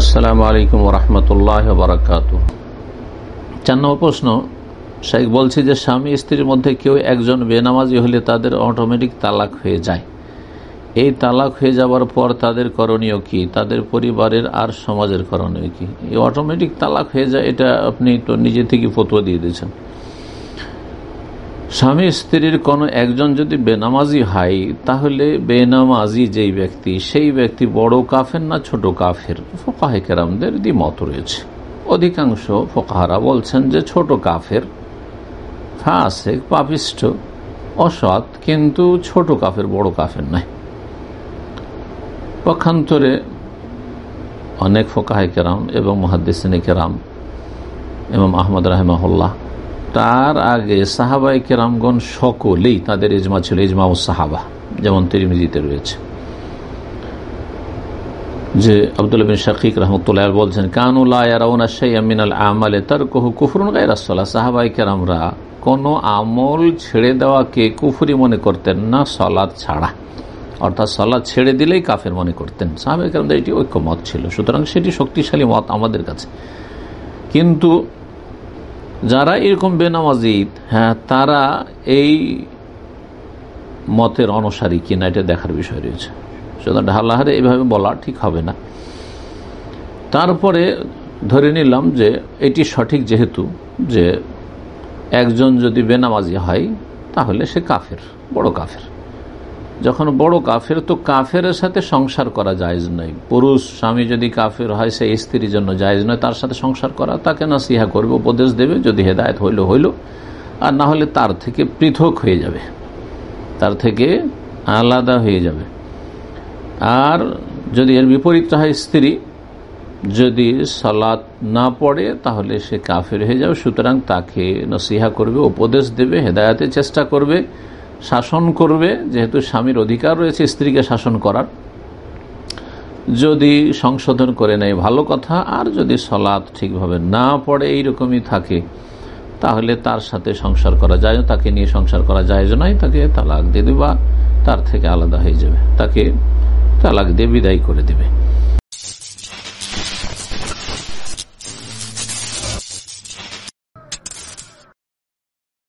আসসালামু আলাইকুম রহমতুল্লাহ বারাকাত চার নম্বর প্রশ্ন শেখ বলছি যে স্বামী স্ত্রীর মধ্যে কেউ একজন বেনামাজি হলে তাদের অটোমেটিক তালাক হয়ে যায়। এই তালাক হয়ে যাওয়ার পর তাদের করণীয় কি? তাদের পরিবারের আর সমাজের করণীয় কি? এই অটোমেটিক তালাক হয়ে যায়, এটা আপনি তো নিজে থেকে ফতুয়া দিয়ে দিয়েছেন। স্বামী স্ত্রীর কোনো একজন যদি বেনামাজি হয়, তাহলে বেনামাজি যেই ব্যক্তি, সেই ব্যক্তি বড় কাফের না ছোট কাফের? ফোকাহে কেরামদের দ্বিমত রয়েছে। অধিকাংশ ফোকাহারা বলছেন যে ছোট কাফের ফাঁসে পাপিষ্ট, অসৎ, কিন্তু ছোট কাফের, বড় কাফের নাই পক্ষান্তরে অনেক ফোকাহে কেরাম এবং মহাদ্দিসিনী কেরাম এবং আহমদ রাহেমাহুল্লাহ তার আগে সাহাবাই কেরামগণ সকলেই তাদের ইজমা ছিল, ইজমা ও সাহাবা, যেমন তিরিমিজিতে রয়েছে। যে আব্দুল বিন শাকিক রহমতুল্লাহ বলছেন কানুল্লাহমিনাল আমালে তার কহু কুফরুন গাইরাসল্লাহ সাহাবাই কেরামরা কোনো আমল ছেড়ে দেওয়াকে কুফুরি মনে করতেন না, সলাদ ছাড়া। অর্থাৎ সলাদ ছেড়ে দিলেই কাফের মনে করতেন। সাহাবাই কেরামদের এটি ঐক্যমত ছিল, সুতরাং সেটি শক্তিশালী মত আমাদের কাছে। কিন্তু যারা এরকম বেনামাজিদ হ্যাঁ তারা এই মতের অনুসারী কিনা এটা দেখার বিষয় রয়েছে। সুতরাং ঢালাহারে এইভাবে বলা ঠিক হবে না। তারপরে ধরে নিলাম যে এটি সঠিক যেহেতু যে একজন যদি বেনামাজি হয়, তাহলে সে কাফের, বড় কাফের। যখন বড় কাফের, তো কাফের সাথে সংসার করা জায়জ নয়। পুরুষ স্বামী যদি কাফের হয়, সে স্ত্রীর জন্য জায়জ নয়, তার সাথে সংসার করা, তাকে না সিহা করবে, উপদেশ দেবে, যদি হেদায়ত হইল হইল। আর না হলে তার থেকে পৃথক হয়ে যাবে। তার থেকে আলাদা হয়ে যাবে। আর যদি এর বিপরীত হয় স্ত্রী, যদি সালাত না পড়ে, তাহলে সে কাফের হয়ে যাবে। সুতরাং তাকে নসিহা করবে, উপদেশ দেবে, হেদায়তের চেষ্টা করবে। শাসন করবে, যেহেতু স্বামীর অধিকার রয়েছে, স্ত্রীকে শাসন করার। যদি সংশোধন করে নেয়, ভালো কথা। আর যদি সলাৎ ঠিকভাবে না পড়ে, এইরকমই থাকে, তাহলে তার সাথে সংসার করা যায়, তাকে নিয়ে সংসার করা যায় নয় তাকে তালাক দিয়ে দেবা, তার থেকে আলাদা হয়ে যাবে। তাকে তালাক দিয়ে বিদায় করে দেবে।